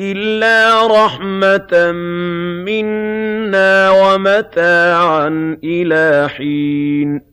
إِلَّا رَحْمَةً مِّنَّا وَمَتَاعًا إِلَىٰ حِينٍ